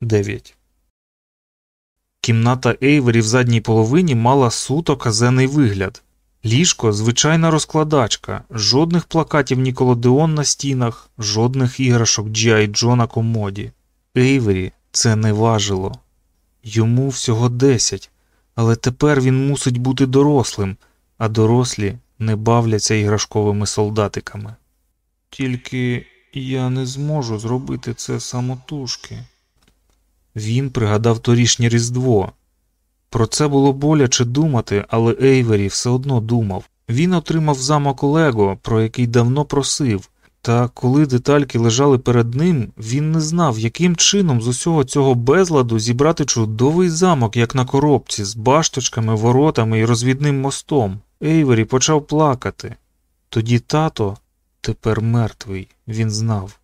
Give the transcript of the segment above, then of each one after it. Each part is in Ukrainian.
9. Кімната Ейвері в задній половині мала суто казений вигляд. Ліжко звичайна розкладачка, жодних плакатів Ніколодеон на стінах, жодних іграшок G.I. Джо на комоді. Ейвері це не важило. Йому всього десять, але тепер він мусить бути дорослим, а дорослі не бавляться іграшковими солдатиками. Тільки я не зможу зробити це самотужки. Він пригадав торішнє Різдво. Про це було боляче думати, але Ейвері все одно думав. Він отримав замок Лего, про який давно просив, та коли детальки лежали перед ним, він не знав, яким чином з усього цього безладу зібрати чудовий замок, як на коробці, з башточками, воротами і розвідним мостом. Ейвері почав плакати. Тоді тато, тепер мертвий, він знав,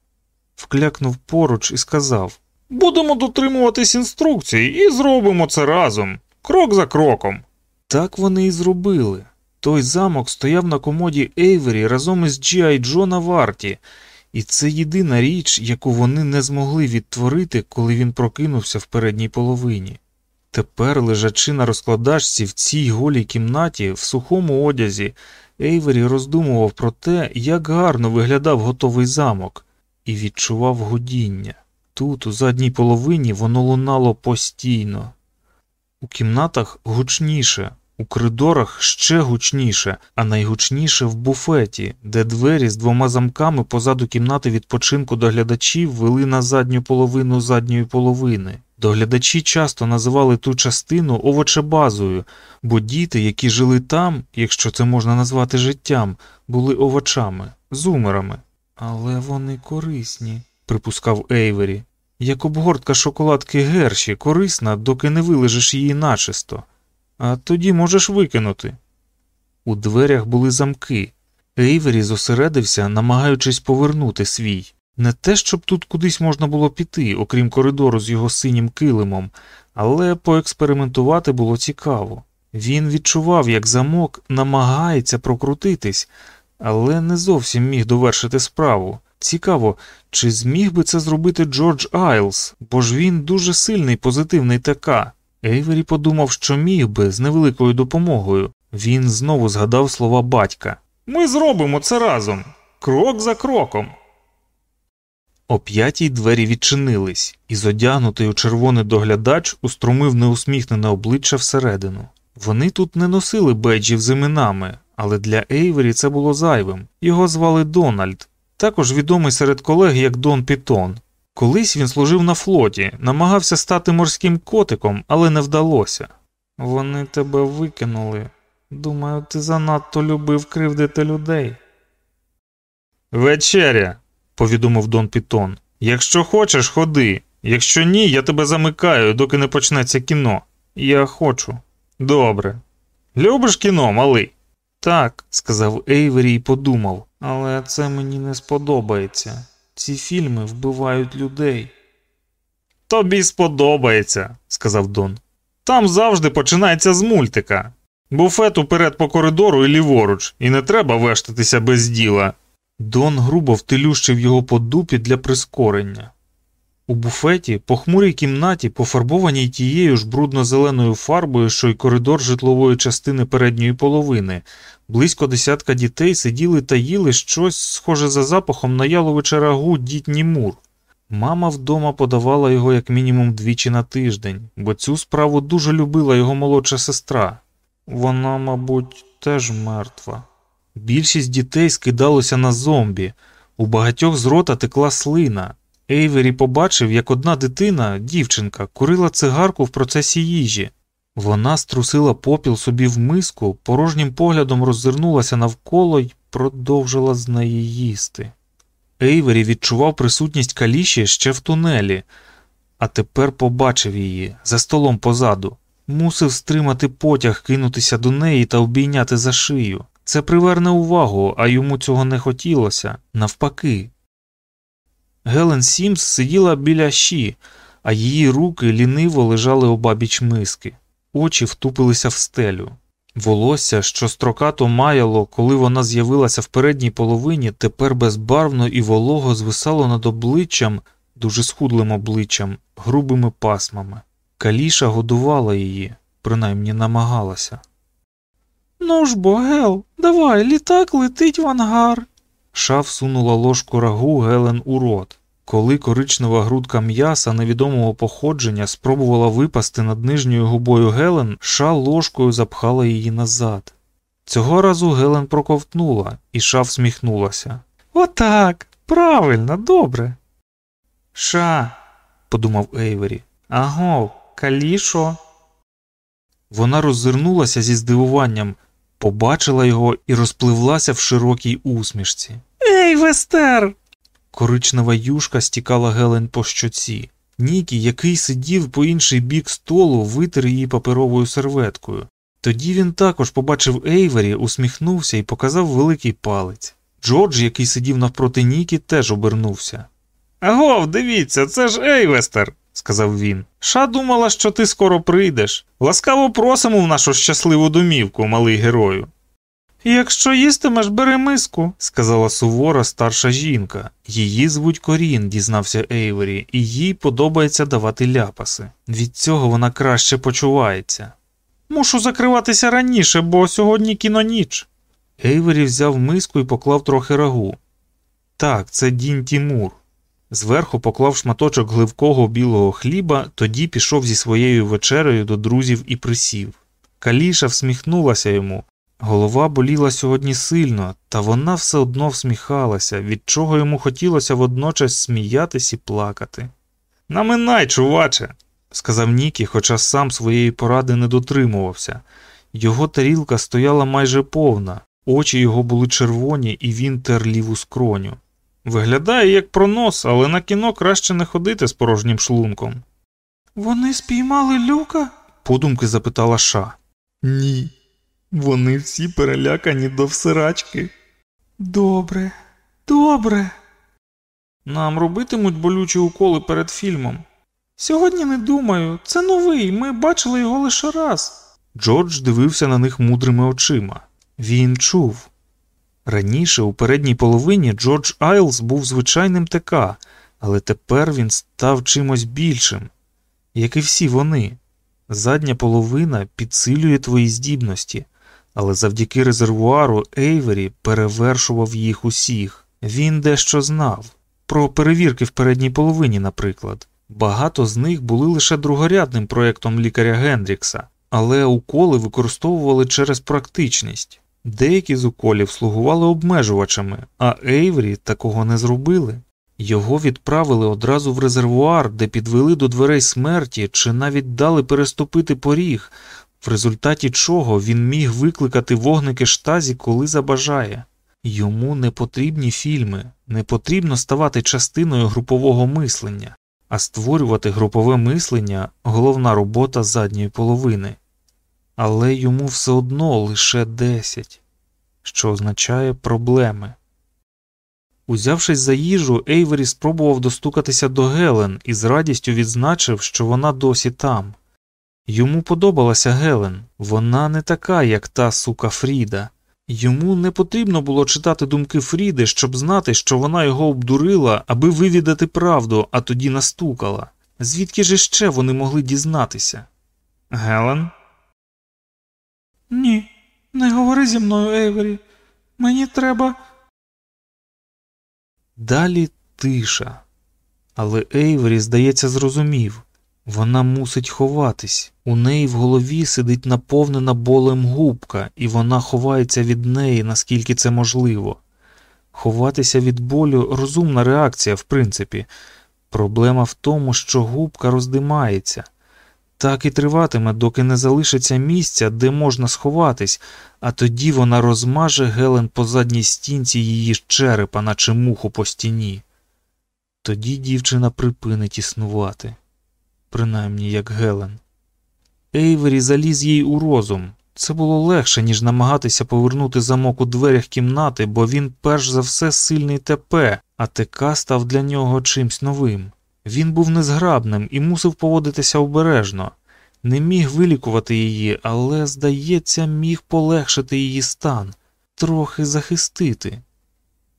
вклякнув поруч і сказав Будемо дотримуватись інструкцій і зробимо це разом, крок за кроком. Так вони і зробили. Той замок стояв на комоді Ейвері разом із G.I. Джо на варті, і це єдина річ, яку вони не змогли відтворити, коли він прокинувся в передній половині. Тепер, лежачи на розкладачці в цій голій кімнаті, в сухому одязі, Ейвері роздумував про те, як гарно виглядав готовий замок, і відчував годіння. Тут, у задній половині, воно лунало постійно. У кімнатах гучніше, у коридорах ще гучніше, а найгучніше в буфеті, де двері з двома замками позаду кімнати відпочинку доглядачів вели на задню половину задньої половини. Доглядачі часто називали ту частину овочебазою, бо діти, які жили там, якщо це можна назвати життям, були овочами, зумерами. Але вони корисні, припускав Ейвері. Як обгортка шоколадки герші, корисна, доки не вилежиш її начисто а тоді можеш викинути. У дверях були замки. Ейвері зосередився, намагаючись повернути свій. Не те, щоб тут кудись можна було піти, окрім коридору з його синім килимом, але поекспериментувати було цікаво. Він відчував, як замок намагається прокрутитись, але не зовсім міг довершити справу. Цікаво, чи зміг би це зробити Джордж Айлс, бо ж він дуже сильний позитивний ТК. Ейвері подумав, що міг би з невеликою допомогою. Він знову згадав слова батька. Ми зробимо це разом, крок за кроком. О п'ятій двері відчинились, і зодягнутий у червоний доглядач устромив неусміхнене обличчя всередину. Вони тут не носили бейджів з іменами, але для Ейвері це було зайвим. Його звали Дональд, також відомий серед колег як Дон Пітон. Колись він служив на флоті, намагався стати морським котиком, але не вдалося. Вони тебе викинули. Думаю, ти занадто любив кривдити людей. Вечеря, повідомив Дон Пітон. Якщо хочеш, ходи. Якщо ні, я тебе замикаю, доки не почнеться кіно. Я хочу. Добре. Любиш кіно, малий? Так, сказав Ейвері і подумав, але це мені не сподобається. Ці фільми вбивають людей. Тобі сподобається, сказав Дон. Там завжди починається з мультика. Буфет уперед по коридору і ліворуч, і не треба вештатися без діла. Дон грубо втилющив його по дупі для прискорення. У буфеті, похмурій кімнаті, пофарбованій тією ж брудно-зеленою фарбою, що й коридор житлової частини передньої половини, близько десятка дітей сиділи та їли щось схоже за запахом на яловиче рагу дітні мур. Мама вдома подавала його як мінімум двічі на тиждень, бо цю справу дуже любила його молодша сестра. Вона, мабуть, теж мертва. Більшість дітей скидалося на зомбі, у багатьох з рота текла слина. Ейвері побачив, як одна дитина, дівчинка, курила цигарку в процесі їжі. Вона струсила попіл собі в миску, порожнім поглядом роззирнулася навколо й продовжила з неї їсти. Ейвері відчував присутність каліші ще в тунелі, а тепер побачив її за столом позаду. Мусив стримати потяг, кинутися до неї та обійняти за шию. Це приверне увагу, а йому цього не хотілося навпаки. Гелен Сімс сиділа біля щі, а її руки ліниво лежали обабіч миски, очі втупилися в стелю. Волосся, що строкато маяло, коли вона з'явилася в передній половині, тепер безбарвно і волого звисало над обличчям, дуже схудлим обличчям, грубими пасмами. Каліша годувала її, принаймні намагалася. Ну ж бо, Гел, давай, літак летить в ангар. Ша всунула ложку рагу Гелен у рот. Коли коричнева грудка м'яса невідомого походження спробувала випасти над нижньою губою Гелен, ша ложкою запхала її назад. Цього разу Гелен проковтнула, і ша всміхнулася. Отак, правильно, добре. Ша, подумав Ейвері. Аго, калішо. Вона роззирнулася зі здивуванням, побачила його і розпливлася в широкій усмішці. Ей, Вестер! Коричнева юшка стікала Гелен по щоці. Нікі, який сидів по інший бік столу, витер її паперовою серветкою. Тоді він також побачив Ейвері, усміхнувся і показав великий палець. Джордж, який сидів навпроти Нікі, теж обернувся. Агов, дивіться, це ж Ейвестер, сказав він. Ша думала, що ти скоро прийдеш. Ласкаво просимо в нашу щасливу домівку, малий герою. Якщо їстимеш, бери миску, сказала сувора старша жінка. Її звуть Корін, дізнався Ейвері, і їй подобається давати ляпаси. Від цього вона краще почувається. Мушу закриватися раніше, бо сьогодні кіноніч. Ейвері взяв миску і поклав трохи рагу. Так, це Дін Тімур. Зверху поклав шматочок гливкого білого хліба, тоді пішов зі своєю вечерею до друзів і присів. Каліша всміхнулася йому. Голова боліла сьогодні сильно, та вона все одно всміхалася, від чого йому хотілося водночас сміятись і плакати. Наминай, чуваче, сказав Нікі, хоча сам своєї поради не дотримувався. Його тарілка стояла майже повна, очі його були червоні, і він тер ліву скроню. Виглядає як пронос, але на кіно краще не ходити з порожнім шлунком. Вони спіймали люка? подумки запитала Ша. Ні. Вони всі перелякані до всирачки. Добре, добре. Нам робитимуть болючі уколи перед фільмом. Сьогодні не думаю, це новий, ми бачили його лише раз. Джордж дивився на них мудрими очима. Він чув. Раніше, у передній половині, Джордж Айлс був звичайним ТК, але тепер він став чимось більшим, як і всі вони. Задня половина підсилює твої здібності, але завдяки резервуару Ейвері перевершував їх усіх. Він дещо знав. Про перевірки в передній половині, наприклад. Багато з них були лише другорядним проєктом лікаря Гендрікса, але уколи використовували через практичність. Деякі з уколів слугували обмежувачами, а Ейврі такого не зробили. Його відправили одразу в резервуар, де підвели до дверей смерті чи навіть дали переступити поріг, в результаті чого він міг викликати вогники штазі, коли забажає. Йому не потрібні фільми, не потрібно ставати частиною групового мислення, а створювати групове мислення головна робота задньої половини. Але йому все одно лише 10, що означає проблеми. Узявшись за їжу, Ейвері спробував достукатися до Гелен і з радістю відзначив, що вона досі там. Йому подобалася Гелен, вона не така, як та сука Фріда. Йому не потрібно було читати думки Фріди, щоб знати, що вона його обдурила, аби вивідати правду, а тоді настукала. Звідки ж іще вони могли дізнатися? Гелен? Ні, не говори зі мною, Ейвері. Мені треба. Далі тиша. Але Ейвері, здається, зрозумів вона мусить ховатись. У неї в голові сидить наповнена болем губка, і вона ховається від неї, наскільки це можливо. Ховатися від болю розумна реакція, в принципі. Проблема в тому, що губка роздимається. Так і триватиме, доки не залишиться місця, де можна сховатись, а тоді вона розмаже Гелен по задній стінці її черепа, наче муху по стіні. Тоді дівчина припинить існувати, принаймні як Гелен. Ейвері заліз їй у розум. Це було легше, ніж намагатися повернути замок у дверях кімнати, бо він перш за все сильний ТП, а ТК став для нього чимсь новим. Він був незграбним і мусив поводитися обережно, не міг вилікувати її, але, здається, міг полегшити її стан, трохи захистити.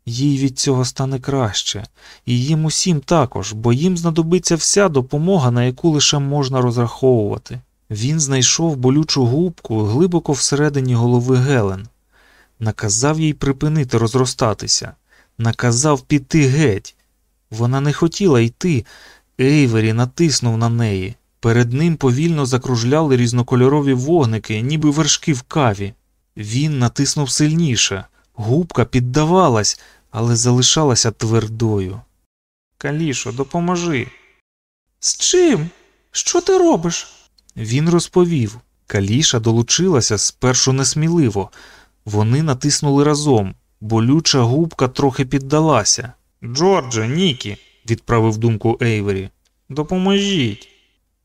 Їй від цього стане краще, і їм усім також, бо їм знадобиться вся допомога, на яку лише можна розраховувати. Він знайшов болючу губку глибоко всередині голови Гелен, наказав їй припинити розростатися, наказав піти геть. Вона не хотіла йти. Ейвері натиснув на неї. Перед ним повільно закружляли різнокольорові вогники, ніби вершки в каві. Він натиснув сильніше. Губка піддавалась, але залишалася твердою. Калішо, допоможи. З чим? Що ти робиш? Він розповів. Каліша долучилася спершу несміливо. Вони натиснули разом. Болюча губка трохи піддалася. Джордже, Нікі, відправив думку Ейвері. Допоможіть.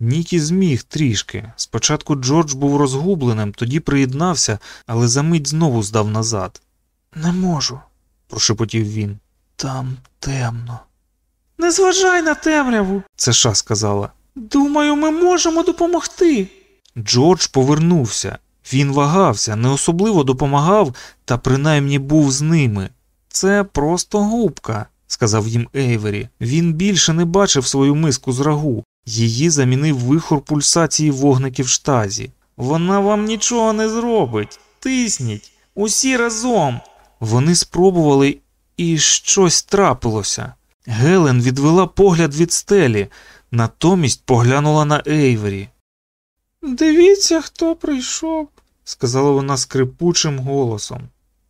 Нікі зміг трішки. Спочатку Джордж був розгубленим, тоді приєднався, але за мить знову здав назад. Не можу, прошепотів він. Там темно. Не зважай на темряву, це ша сказала. Думаю, ми можемо допомогти. Джордж повернувся. Він вагався, не особливо допомагав, та принаймні був з ними. Це просто губка, сказав їм Ейвері. Він більше не бачив свою миску з рагу. Її замінив вихор пульсації вогників в штазі. Вона вам нічого не зробить. Тисніть, усі разом. Вони спробували, і щось трапилося. Гелен відвела погляд від стелі, натомість поглянула на Ейвері. Дивіться, хто прийшов, сказала вона скрипучим голосом.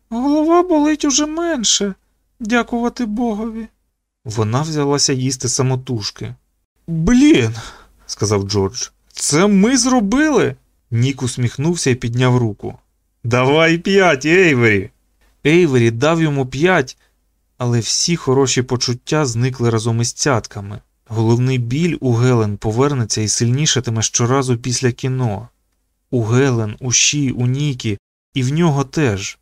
Голова болить уже менше, дякувати Богові. Вона взялася їсти самотужки. Блін, сказав Джордж. Це ми зробили? Нік усміхнувся і підняв руку. Давай п'ять, Ейвері. Ейвері дав йому п'ять, але всі хороші почуття зникли разом із цятками. Головний біль у Гелен повернеться і сильнішатиме щоразу після кіно. У Гелен, у Ші, у Нікі, і в нього теж.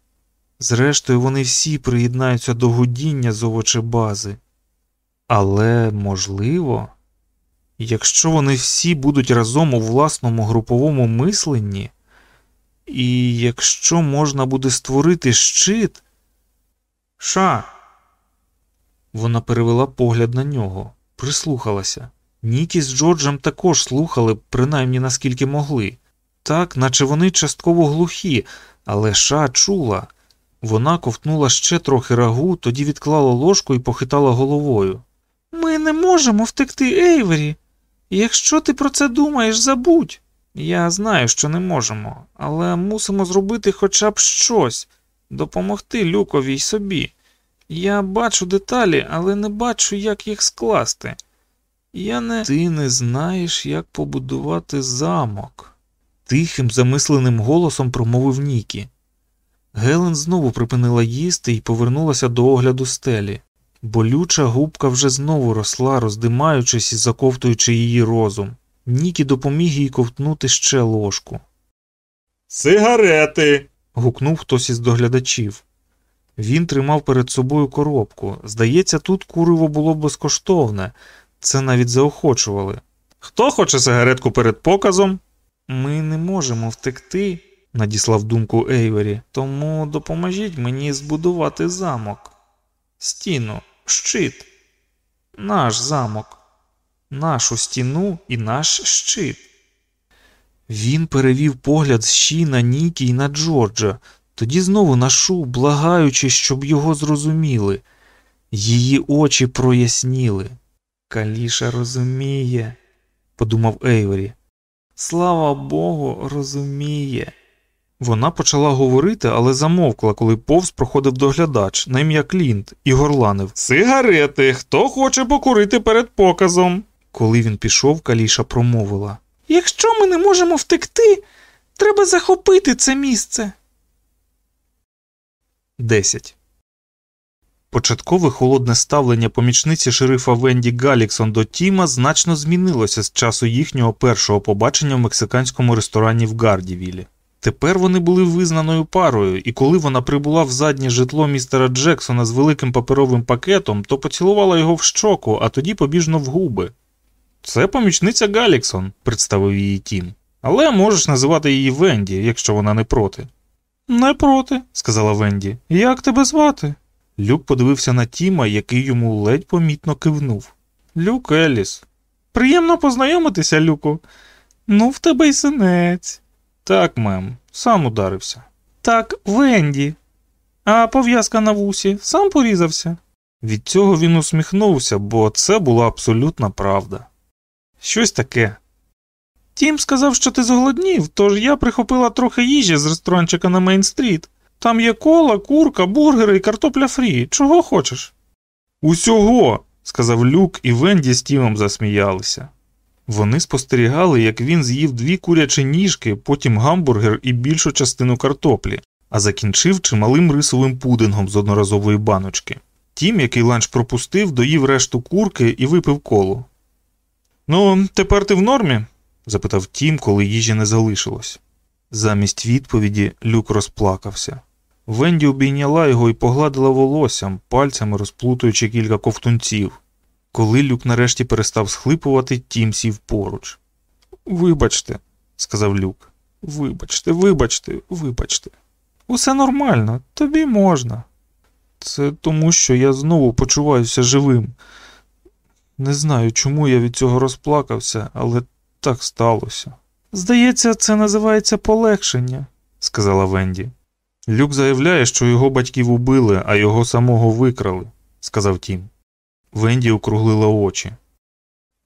Зрештою, вони всі приєднаються до гудіння з овочебази. Але можливо, якщо вони всі будуть разом у власному груповому мисленні, і якщо можна буде створити щит. Ша. Вона перевела погляд на нього, прислухалася. Нікі з Джорджем також слухали, принаймні наскільки могли. Так, наче вони частково глухі, але ша чула. Вона ковтнула ще трохи рагу, тоді відклала ложку і похитала головою. Ми не можемо втекти, Ейвері. Якщо ти про це думаєш, забудь. Я знаю, що не можемо, але мусимо зробити хоча б щось, допомогти люкові й собі. Я бачу деталі, але не бачу, як їх скласти. Я не. Ти не знаєш, як побудувати замок. Тихим, замисленим голосом промовив Нікі. Гелен знову припинила їсти і повернулася до огляду стелі. Болюча губка вже знову росла, роздимаючись і заковтуючи її розум. Нікі допоміг їй ковтнути ще ложку. Сигарети. гукнув хтось із доглядачів. Він тримав перед собою коробку. Здається, тут куриво було безкоштовне, це навіть заохочували. Хто хоче сигаретку перед показом? Ми не можемо втекти, надіслав думку Ейвері, тому допоможіть мені збудувати замок. Стіну, щит, наш замок, нашу стіну і наш щит. Він перевів погляд з Ші на Нікі і на Джорджа, тоді знову на Шу, благаючи, щоб його зрозуміли. Її очі проясніли. Каліша розуміє, подумав Ейвері. Слава Богу, розуміє. Вона почала говорити, але замовкла, коли повз проходив доглядач на ім'я Клінт і горланив Сигарети, хто хоче покурити перед показом. Коли він пішов, Каліша промовила Якщо ми не можемо втекти, треба захопити це місце. 10. Початкове холодне ставлення помічниці шерифа Венді Галіксон до Тіма значно змінилося з часу їхнього першого побачення в мексиканському ресторані в Гардівілі. Тепер вони були визнаною парою, і коли вона прибула в заднє житло містера Джексона з великим паперовим пакетом, то поцілувала його в щоку, а тоді побіжно в губи. Це помічниця Галіксон, представив її Тім. Але можеш називати її Венді, якщо вона не проти. Не проти, сказала Венді. Як тебе звати? Люк подивився на Тіма, який йому ледь помітно кивнув. Люк Еліс. Приємно познайомитися, Люку. Ну, в тебе й синець. Так, мем, сам ударився. Так, Венді. А пов'язка на вусі сам порізався. Від цього він усміхнувся, бо це була абсолютна правда. Щось таке. Тім сказав, що ти зголоднів, тож я прихопила трохи їжі з ресторанчика на Мейн-стріт. Там є кола, курка, бургери і картопля фрі. Чого хочеш? Усього, сказав Люк, і Венді з Тімом засміялися. Вони спостерігали, як він з'їв дві курячі ніжки, потім гамбургер і більшу частину картоплі, а закінчив чималим рисовим пудингом з одноразової баночки. Тім, який ланч пропустив, доїв решту курки і випив колу. Ну, тепер ти в нормі? запитав Тім, коли їжі не залишилось. Замість відповіді Люк розплакався. Венді обійняла його і погладила волоссям, пальцями розплутуючи кілька ковтунців. Коли Люк нарешті перестав схлипувати, Тім сів поруч. Вибачте, сказав Люк. Вибачте, вибачте, вибачте. Усе нормально, тобі можна. Це тому, що я знову почуваюся живим. Не знаю, чому я від цього розплакався, але так сталося. Здається, це називається полегшення, сказала Венді. Люк заявляє, що його батьків убили, а його самого викрали, сказав Тім. Венді округлила очі.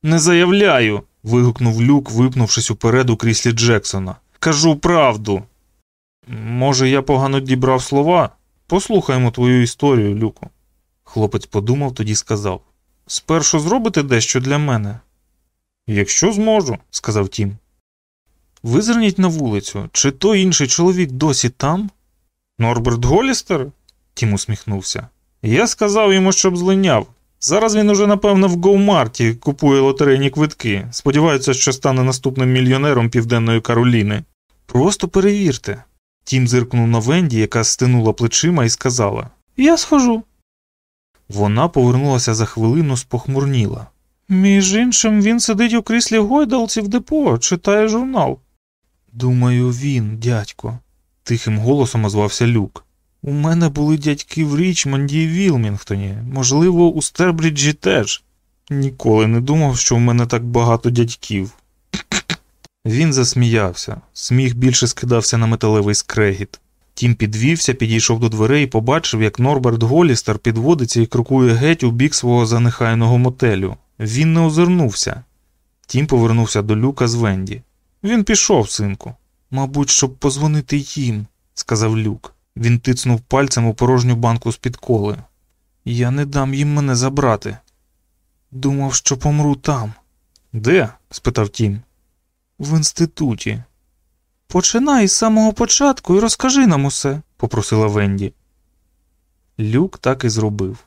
Не заявляю. вигукнув Люк, випнувшись уперед у кріслі Джексона. Кажу правду. Може, я погано дібрав слова? Послухаймо твою історію, Люку. Хлопець подумав, тоді сказав Спершу зробите дещо для мене. Якщо зможу, сказав Тім. Визирніть на вулицю, чи той інший чоловік досі там? Норберт Голістер? Тім усміхнувся. Я сказав йому, щоб злиняв. Зараз він уже, напевно, в Гоумарті купує лотерейні квитки. Сподівається, що стане наступним мільйонером Південної Кароліни. Просто перевірте. Тім зиркнув на Венді, яка стинула плечима, і сказала Я схожу. Вона повернулася за хвилину, спохмурніла. Між іншим, він сидить у кріслі гойдалці в депо, читає журнал. Думаю, він, дядько, тихим голосом озвався Люк. У мене були дядьки в Річмонді і Вілмінгтоні, можливо, у Стербріджі теж. Ніколи не думав, що в мене так багато дядьків. Він засміявся, сміх більше скидався на металевий скрегіт. Тім підвівся, підійшов до дверей і побачив, як Норберт Голістер підводиться і крокує геть у бік свого занехайного мотелю. Він не озирнувся. Тім повернувся до люка з Венді. Він пішов, синку. Мабуть, щоб позвонити їм, сказав люк. Він тицнув пальцем у порожню банку з-під коли. Я не дам їм мене забрати. Думав, що помру там. Де? спитав Тім. В інституті. Починай з самого початку і розкажи нам усе, попросила Венді. Люк так і зробив.